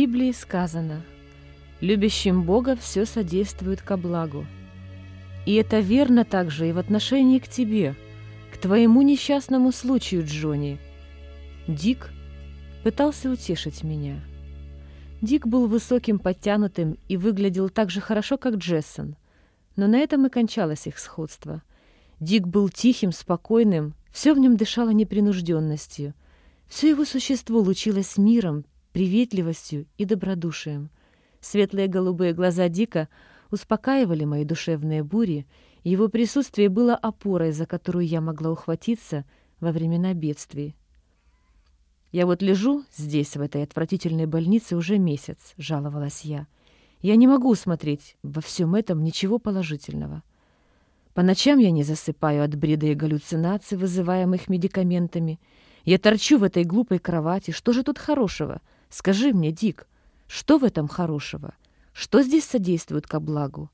Библии сказано «Любящим Бога все содействует ко благу». И это верно также и в отношении к тебе, к твоему несчастному случаю, Джонни. Дик пытался утешить меня. Дик был высоким, подтянутым и выглядел так же хорошо, как Джессон. Но на этом и кончалось их сходство. Дик был тихим, спокойным, все в нем дышало непринужденностью. Все его существо лучилось миром, приветливостью и добродушием. Светлые голубые глаза Дика успокаивали мои душевные бури, его присутствие было опорой, за которую я могла ухватиться во времена бедствий. «Я вот лежу здесь, в этой отвратительной больнице, уже месяц», — жаловалась я. «Я не могу смотреть во всем этом ничего положительного. По ночам я не засыпаю от бреда и галлюцинаций, вызываемых медикаментами. Я торчу в этой глупой кровати. Что же тут хорошего? Скажи мне, Дик, что в этом хорошего? Что здесь содействует ко благу?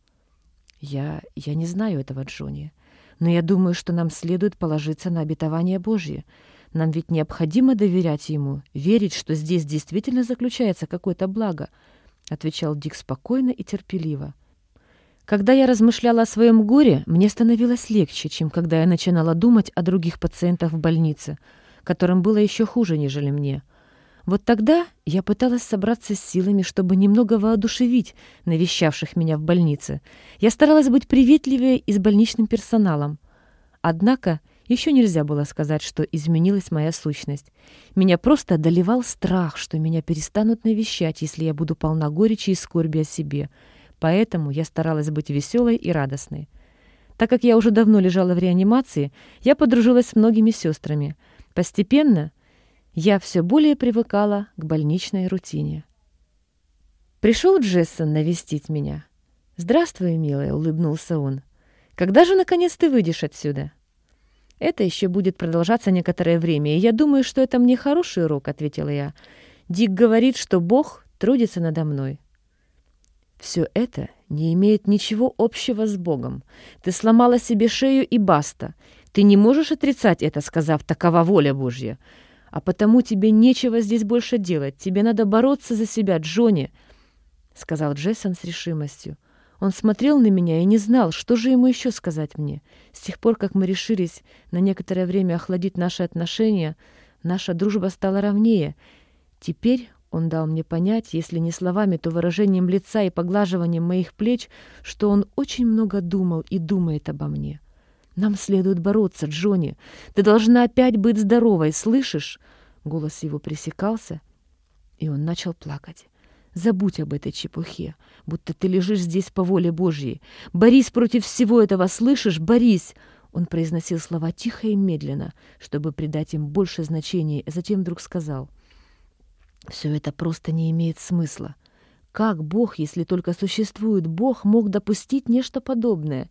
Я... я не знаю этого, Джонни. Но я думаю, что нам следует положиться на обетование Божье. Нам ведь необходимо доверять Ему, верить, что здесь действительно заключается какое-то благо, — отвечал Дик спокойно и терпеливо. Когда я размышляла о своем горе, мне становилось легче, чем когда я начинала думать о других пациентах в больнице, которым было еще хуже, нежели мне — вот тогда я пыталась собраться с силами, чтобы немного воодушевить навещавших меня в больнице. Я старалась быть приветливее и с больничным персоналом. Однако еще нельзя было сказать, что изменилась моя сущность. Меня просто одолевал страх, что меня перестанут навещать, если я буду полна горечи и скорби о себе. Поэтому я старалась быть веселой и радостной. Так как я уже давно лежала в реанимации, я подружилась с многими сестрами. Постепенно я все более привыкала к больничной рутине. Пришел Джессон навестить меня. «Здравствуй, милая», — улыбнулся он. «Когда же, наконец, ты выйдешь отсюда?» «Это еще будет продолжаться некоторое время, и я думаю, что это мне хороший урок», — ответила я. «Дик говорит, что Бог трудится надо мной». «Все это не имеет ничего общего с Богом. Ты сломала себе шею и баста. Ты не можешь отрицать это, сказав «такова воля Божья». А потому тебе нечего здесь больше делать. Тебе надо бороться за себя, Джонни», — сказал Джессон с решимостью. Он смотрел на меня и не знал, что же ему еще сказать мне. С тех пор, как мы решились на некоторое время охладить наши отношения, наша дружба стала ровнее. Теперь он дал мне понять, если не словами, то выражением лица и поглаживанием моих плеч, что он очень много думал и думает обо мне. «Нам следует бороться, Джонни. Ты должна опять быть здоровой, слышишь?» Голос его пресекался, и он начал плакать. «Забудь об этой чепухе, будто ты лежишь здесь по воле Божьей. Борись против всего этого, слышишь? Борись!» Он произносил слова тихо и медленно, чтобы придать им больше значения, и затем вдруг сказал. «Все это просто не имеет смысла. Как Бог, если только существует Бог, мог допустить нечто подобное?»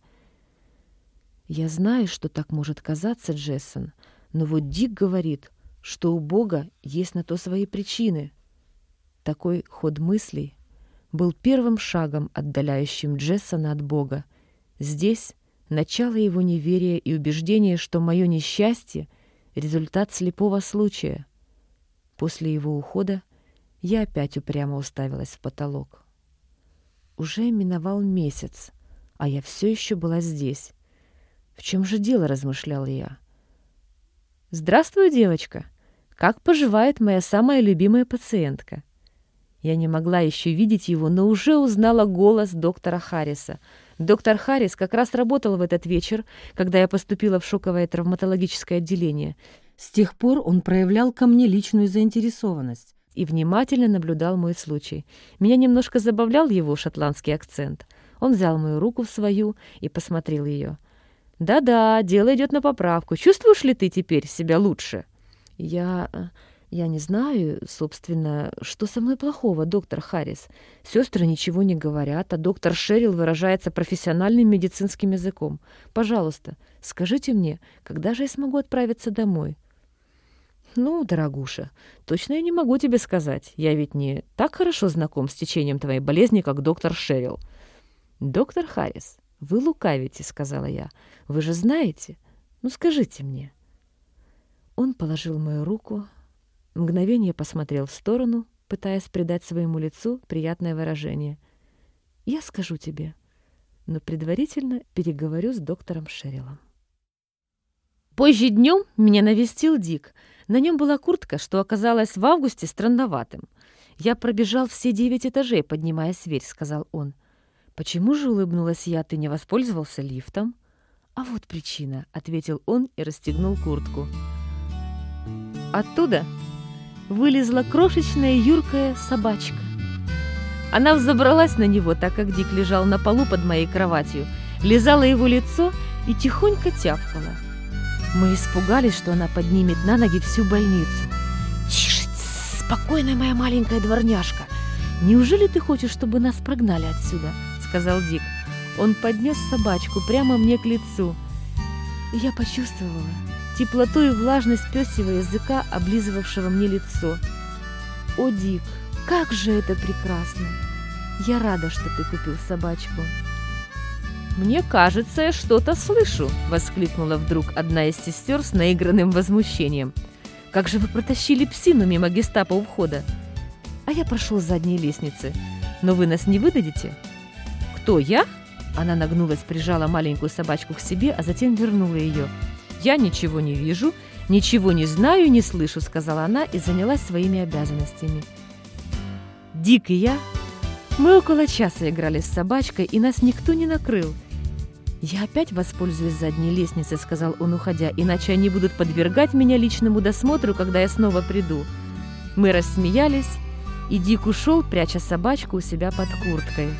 Я знаю, что так может казаться, Джессон, но вот Дик говорит, что у Бога есть на то свои причины. Такой ход мыслей был первым шагом, отдаляющим Джессона от Бога. Здесь начало его неверия и убеждения, что мое несчастье — результат слепого случая. После его ухода я опять упрямо уставилась в потолок. Уже миновал месяц, а я все еще была здесь. В чем же дело, размышляла я. «Здравствуй, девочка! Как поживает моя самая любимая пациентка?» Я не могла еще видеть его, но уже узнала голос доктора Харриса. Доктор Харрис как раз работал в этот вечер, когда я поступила в шоковое травматологическое отделение. С тех пор он проявлял ко мне личную заинтересованность и внимательно наблюдал мой случай. Меня немножко забавлял его шотландский акцент. Он взял мою руку в свою и посмотрел ее. «Да-да, дело идет на поправку. Чувствуешь ли ты теперь себя лучше?» «Я... Э, я не знаю, собственно, что со мной плохого, доктор Харрис. Сестры ничего не говорят, а доктор Шерил выражается профессиональным медицинским языком. Пожалуйста, скажите мне, когда же я смогу отправиться домой?» «Ну, дорогуша, точно я не могу тебе сказать. Я ведь не так хорошо знаком с течением твоей болезни, как доктор Шерил». «Доктор Харрис, «Вы лукавите», — сказала я. «Вы же знаете? Ну, скажите мне». Он положил мою руку, мгновение посмотрел в сторону пытаясь придать своему лицу приятное выражение. «Я скажу тебе, но предварительно переговорю с доктором Шерилом». Позже днем меня навестил Дик. На нем была куртка, что оказалась в августе странноватым. «Я пробежал все девять этажей, поднимая сверь», — сказал он. «Почему же, — улыбнулась я, — ты не воспользовался лифтом?» «А вот причина», — ответил он и расстегнул куртку. Оттуда вылезла крошечная юркая собачка. Она взобралась на него, так как Дик лежал на полу под моей кроватью, лизала его лицо и тихонько тявкала. Мы испугались, что она поднимет на ноги всю больницу. «Тише, спокойная моя маленькая дворняжка! Неужели ты хочешь, чтобы нас прогнали отсюда?» — сказал Дик. Он поднес собачку прямо мне к лицу. И я почувствовала теплоту и влажность пёсьего языка, облизывавшего мне лицо. «О, Дик, как же это прекрасно! Я рада, что ты купил собачку!» «Мне кажется, я что-то слышу!» — воскликнула вдруг одна из сестер с наигранным возмущением. «Как же вы протащили псину мимо гестапо у входа?» «А я прошел с задней лестницы. Но вы нас не выдадите?» «Кто, я?» Она нагнулась, прижала маленькую собачку к себе, а затем вернула ее. «Я ничего не вижу, ничего не знаю не слышу», — сказала она и занялась своими обязанностями. Дик и я мы около часа играли с собачкой, и нас никто не накрыл. «Я опять воспользуюсь задней лестницей», — сказал он, уходя, «иначе они будут подвергать меня личному досмотру, когда я снова приду». Мы рассмеялись, и Дик ушел, пряча собачку у себя под курткой.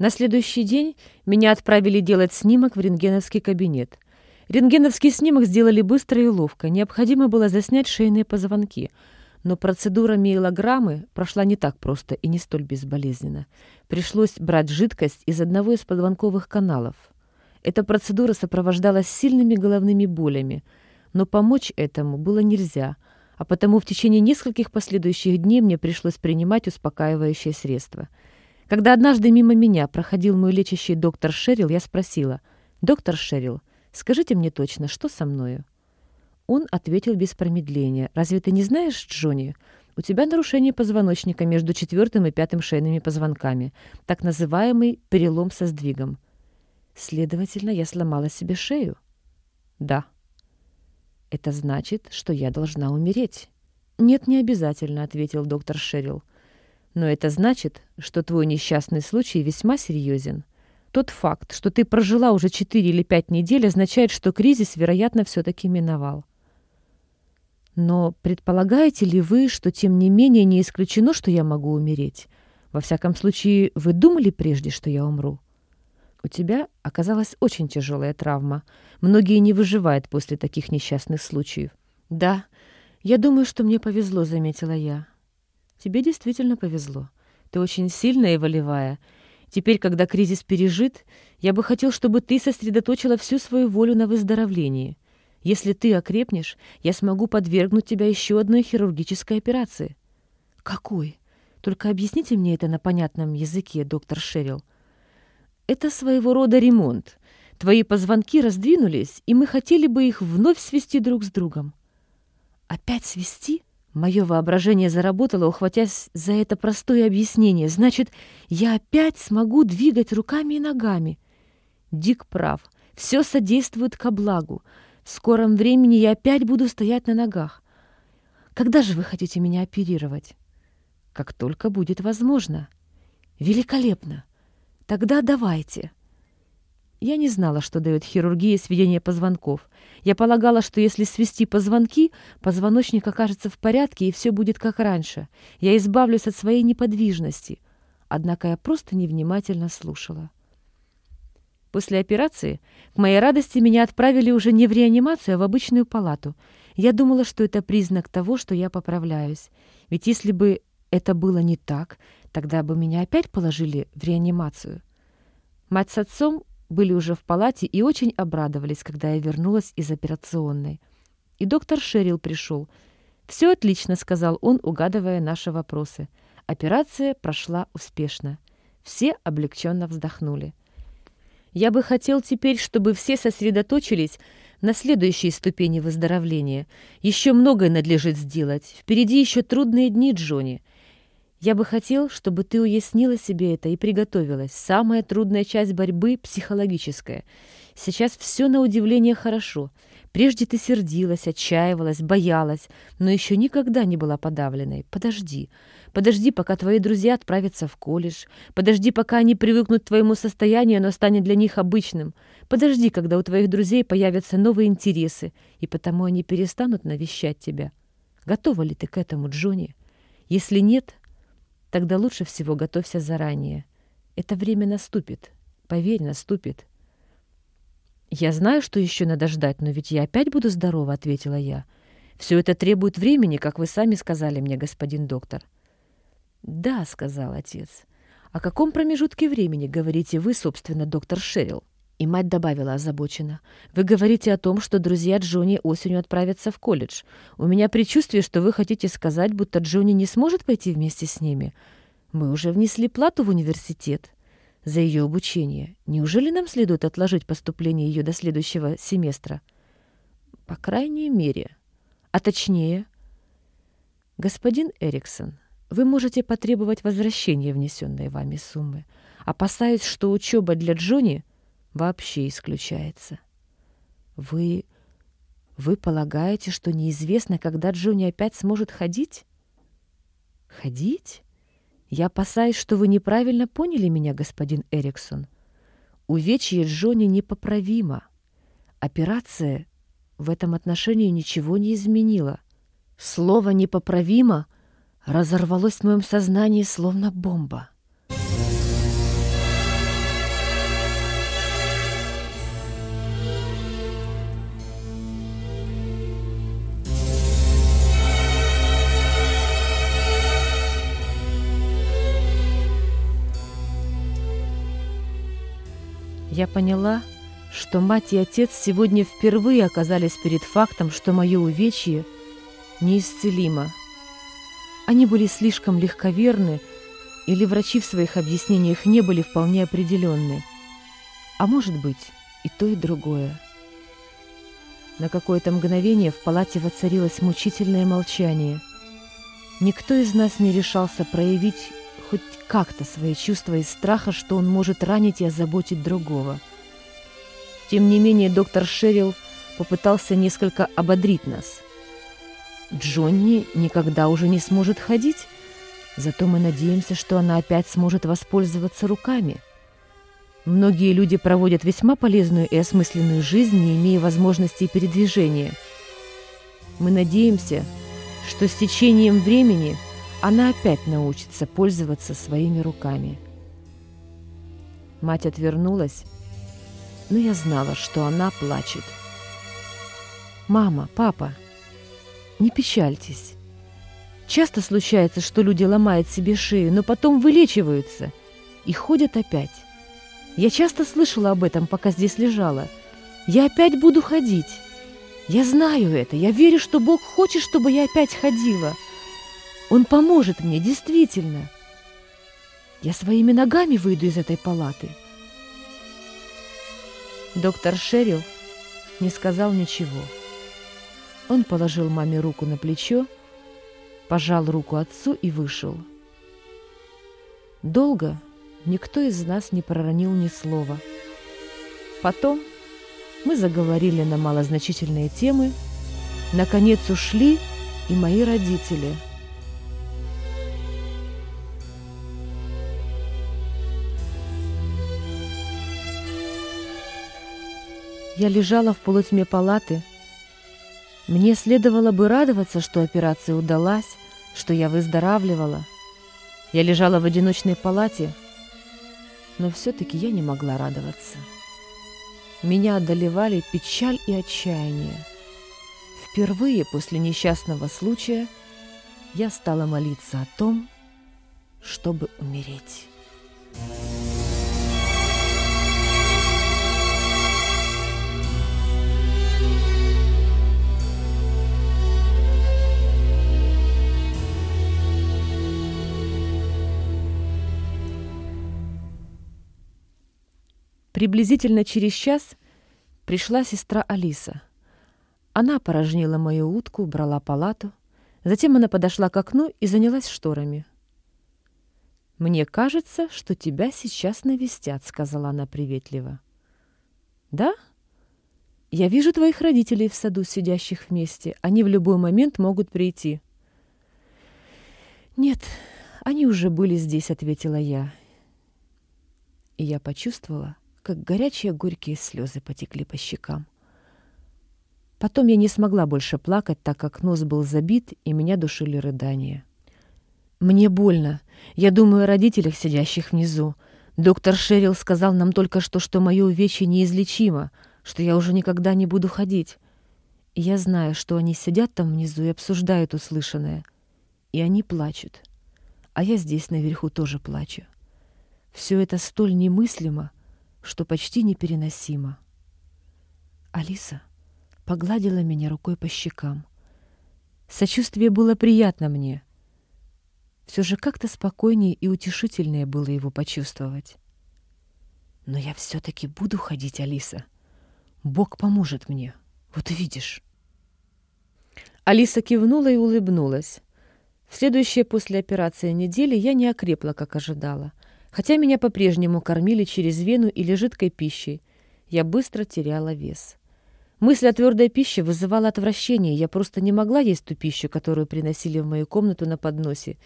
На следующий день меня отправили делать снимок в рентгеновский кабинет. Рентгеновский снимок сделали быстро и ловко. Необходимо было заснять шейные позвонки. Но процедура миелограммы прошла не так просто и не столь безболезненно. Пришлось брать жидкость из одного из позвонковых каналов. Эта процедура сопровождалась сильными головными болями, но помочь этому было нельзя, а потому в течение нескольких последующих дней мне пришлось принимать успокаивающее средство – когда однажды мимо меня проходил мой лечащий доктор Шерил, я спросила, «Доктор Шерил, скажите мне точно, что со мною?» Он ответил без промедления, «Разве ты не знаешь, Джонни? У тебя нарушение позвоночника между четвертым и пятым шейными позвонками, так называемый перелом со сдвигом. Следовательно, я сломала себе шею?» «Да». «Это значит, что я должна умереть?» «Нет, не обязательно», — ответил доктор Шерил. Но это значит, что твой несчастный случай весьма серьезен. Тот факт, что ты прожила уже 4 или 5 недель, означает, что кризис, вероятно, все-таки миновал. Но предполагаете ли вы, что тем не менее не исключено, что я могу умереть? Во всяком случае, вы думали прежде, что я умру? У тебя оказалась очень тяжелая травма. Многие не выживают после таких несчастных случаев. Да, я думаю, что мне повезло, заметила я. Тебе действительно повезло. Ты очень сильная и волевая. Теперь, когда кризис пережит, я бы хотел, чтобы ты сосредоточила всю свою волю на выздоровлении. Если ты окрепнешь, я смогу подвергнуть тебя еще одной хирургической операции. Какой? Только объясните мне это на понятном языке, доктор Шерил. Это своего рода ремонт. Твои позвонки раздвинулись, и мы хотели бы их вновь свести друг с другом. Опять свести? Мое воображение заработало, ухватясь за это простое объяснение. Значит, я опять смогу двигать руками и ногами. Дик прав. Все содействует ко благу. В скором времени я опять буду стоять на ногах. Когда же вы хотите меня оперировать? Как только будет возможно. Великолепно. Тогда давайте. Я не знала, что дает хирургия сведения позвонков. Я полагала, что если свести позвонки, позвоночник окажется в порядке и все будет как раньше. Я избавлюсь от своей неподвижности. Однако я просто невнимательно слушала. После операции, к моей радости, меня отправили уже не в реанимацию, а в обычную палату. Я думала, что это признак того, что я поправляюсь. Ведь если бы это было не так, тогда бы меня опять положили в реанимацию. Мать с отцом были уже в палате и очень обрадовались, когда я вернулась из операционной. и доктор Шерил пришел. «Все отлично», — сказал он, угадывая наши вопросы. Операция прошла успешно. Все облегченно вздохнули. Я бы хотел теперь, чтобы все сосредоточились на следующей ступени выздоровления. Еще многое надлежит сделать. Впереди еще трудные дни, Джонни. Я бы хотел, чтобы ты уяснила себе это и приготовилась. Самая трудная часть борьбы — психологическая. Сейчас все на удивление хорошо. Прежде ты сердилась, отчаивалась, боялась, но еще никогда не была подавленной. Подожди. Подожди, пока твои друзья отправятся в колледж. Подожди, пока они привыкнут к твоему состоянию, оно станет для них обычным. Подожди, когда у твоих друзей появятся новые интересы, и потому они перестанут навещать тебя. Готова ли ты к этому, Джонни? Если нет, тогда лучше всего готовься заранее. Это время наступит. Поверь, наступит. «Я знаю, что еще надо ждать, но ведь я опять буду здорова», — ответила я. «Все это требует времени, как вы сами сказали мне, господин доктор». «Да», — сказал отец. «О каком промежутке времени говорите вы, собственно, доктор Шерил?» И мать добавила озабоченно. «Вы говорите о том, что друзья Джонни осенью отправятся в колледж. У меня предчувствие, что вы хотите сказать, будто Джонни не сможет пойти вместе с ними. Мы уже внесли плату в университет за ее обучение. Неужели нам следует отложить поступление ее до следующего семестра?» «По крайней мере. А точнее...» «Господин Эриксон, вы можете потребовать возвращения внесенной вами суммы. Опасаюсь, что учеба для Джонни вообще исключается. Вы... вы полагаете, что неизвестно, когда Джонни опять сможет ходить? Ходить? Я опасаюсь, что вы неправильно поняли меня, господин Эриксон. Увечье Джонни непоправимо. Операция в этом отношении ничего не изменила. Слово «непоправимо» — разорвалось в моем сознании словно бомба. Я поняла, что мать и отец сегодня впервые оказались перед фактом, что мое увечье неисцелимо – они были слишком легковерны, или врачи в своих объяснениях не были вполне определенны. А может быть, и то, и другое. На какое-то мгновение в палате воцарилось мучительное молчание. Никто из нас не решался проявить хоть как-то свои чувства из страха, что он может ранить и озаботить другого. Тем не менее, доктор Шерил попытался несколько ободрить нас – Джонни никогда уже не сможет ходить, зато мы надеемся, что она опять сможет воспользоваться руками. Многие люди проводят весьма полезную и осмысленную жизнь, не имея возможности передвижения. Мы надеемся, что с течением времени она опять научится пользоваться своими руками. Мать отвернулась, но я знала, что она плачет. «Мама, папа!» Не печальтесь. Часто случается, что люди ломают себе шею, но потом вылечиваются и ходят опять. Я часто слышала об этом, пока здесь лежала. Я опять буду ходить. Я знаю это. Я верю, что Бог хочет, чтобы я опять ходила. Он поможет мне, действительно. Я своими ногами выйду из этой палаты. Доктор Шерил не сказал ничего. Он положил маме руку на плечо, пожал руку отцу и вышел. Долго никто из нас не проронил ни слова. Потом мы заговорили на малозначительные темы, наконец ушли и мои родители. Я лежала в полутьме палаты, мне следовало бы радоваться, что операция удалась, что я выздоравливала. Я лежала в одиночной палате, но все-таки я не могла радоваться. Меня одолевали печаль и отчаяние. Впервые после несчастного случая я стала молиться о том, чтобы умереть. Приблизительно через час пришла сестра Алиса. Она порожнила мою утку, брала палату. Затем она подошла к окну и занялась шторами. «Мне кажется, что тебя сейчас навестят», — сказала она приветливо. «Да? Я вижу твоих родителей в саду, сидящих вместе. Они в любой момент могут прийти». «Нет, они уже были здесь», — ответила я. И я почувствовала, как горячие горькие слезы потекли по щекам. Потом я не смогла больше плакать, так как нос был забит, и меня душили рыдания. «Мне больно. Я думаю о родителях, сидящих внизу. Доктор Шерил сказал нам только что, что мое увечье неизлечимо, что я уже никогда не буду ходить. И я знаю, что они сидят там внизу и обсуждают услышанное. И они плачут. А я здесь наверху тоже плачу. Все это столь немыслимо, что почти непереносимо. Алиса погладила меня рукой по щекам. Сочувствие было приятно мне. Все же как-то спокойнее и утешительнее было его почувствовать. Но я все-таки буду ходить, Алиса. Бог поможет мне. Вот видишь. Алиса кивнула и улыбнулась. В следующие после операции недели я не окрепла, как ожидала. Хотя меня по-прежнему кормили через вену или жидкой пищей, я быстро теряла вес. Мысль о твердой пище вызывала отвращение, я просто не могла есть ту пищу, которую приносили в мою комнату на подносе.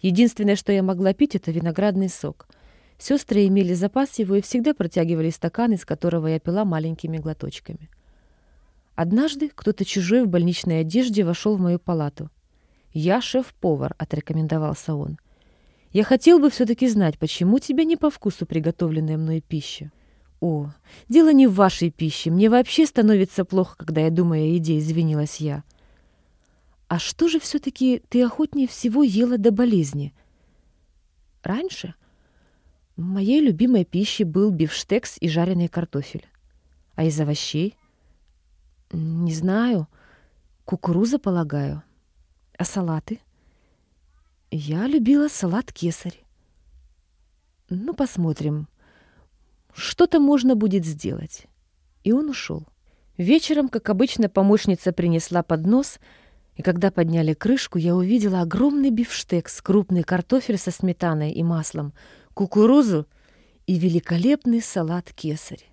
Единственное, что я могла пить, это виноградный сок. Сестры имели запас его и всегда протягивали стакан, из которого я пила маленькими глоточками. Однажды кто-то чужой в больничной одежде вошел в мою палату. «Я шеф-повар», — отрекомендовался он. Я хотел бы все-таки знать, почему тебе не по вкусу приготовленная мной пища. О, дело не в вашей пище. Мне вообще становится плохо, когда я думаю о еде, извинилась я. А что же все-таки ты охотнее всего ела до болезни? Раньше моей любимой пищей был бифштекс и жареный картофель. А из овощей? Не знаю. Кукуруза, полагаю. А салаты? Я любила салат кесарь. Ну, посмотрим. Что-то можно будет сделать. И он ушел. Вечером, как обычно, помощница принесла поднос, и когда подняли крышку, я увидела огромный бифштекс, крупный картофель со сметаной и маслом, кукурузу и великолепный салат кесарь.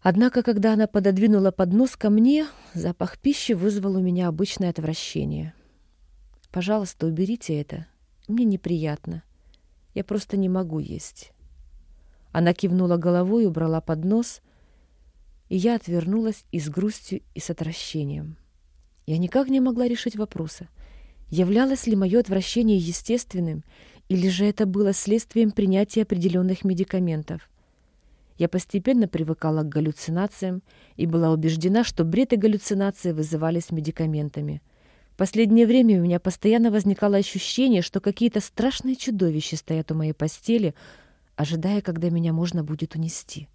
Однако, когда она пододвинула поднос ко мне, запах пищи вызвал у меня обычное отвращение — Пожалуйста, уберите это. Мне неприятно. Я просто не могу есть. Она кивнула головой, убрала поднос, и я отвернулась и с грустью, и с отвращением. Я никак не могла решить вопроса, являлось ли мое отвращение естественным, или же это было следствием принятия определенных медикаментов. Я постепенно привыкала к галлюцинациям и была убеждена, что бред и галлюцинации вызывались медикаментами — последнее время у меня постоянно возникало ощущение, что какие-то страшные чудовища стоят у моей постели, ожидая, когда меня можно будет унести.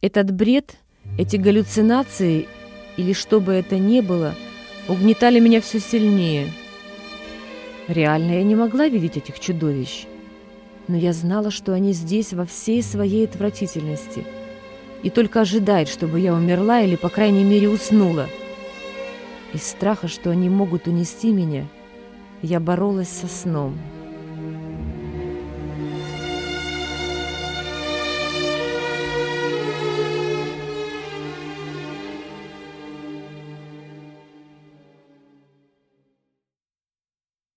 Этот бред, эти галлюцинации, или что бы это ни было, угнетали меня все сильнее. Реально я не могла видеть этих чудовищ, но я знала, что они здесь во всей своей отвратительности и только ожидают, чтобы я умерла или, по крайней мере, уснула — из страха, что они могут унести меня, я боролась со сном.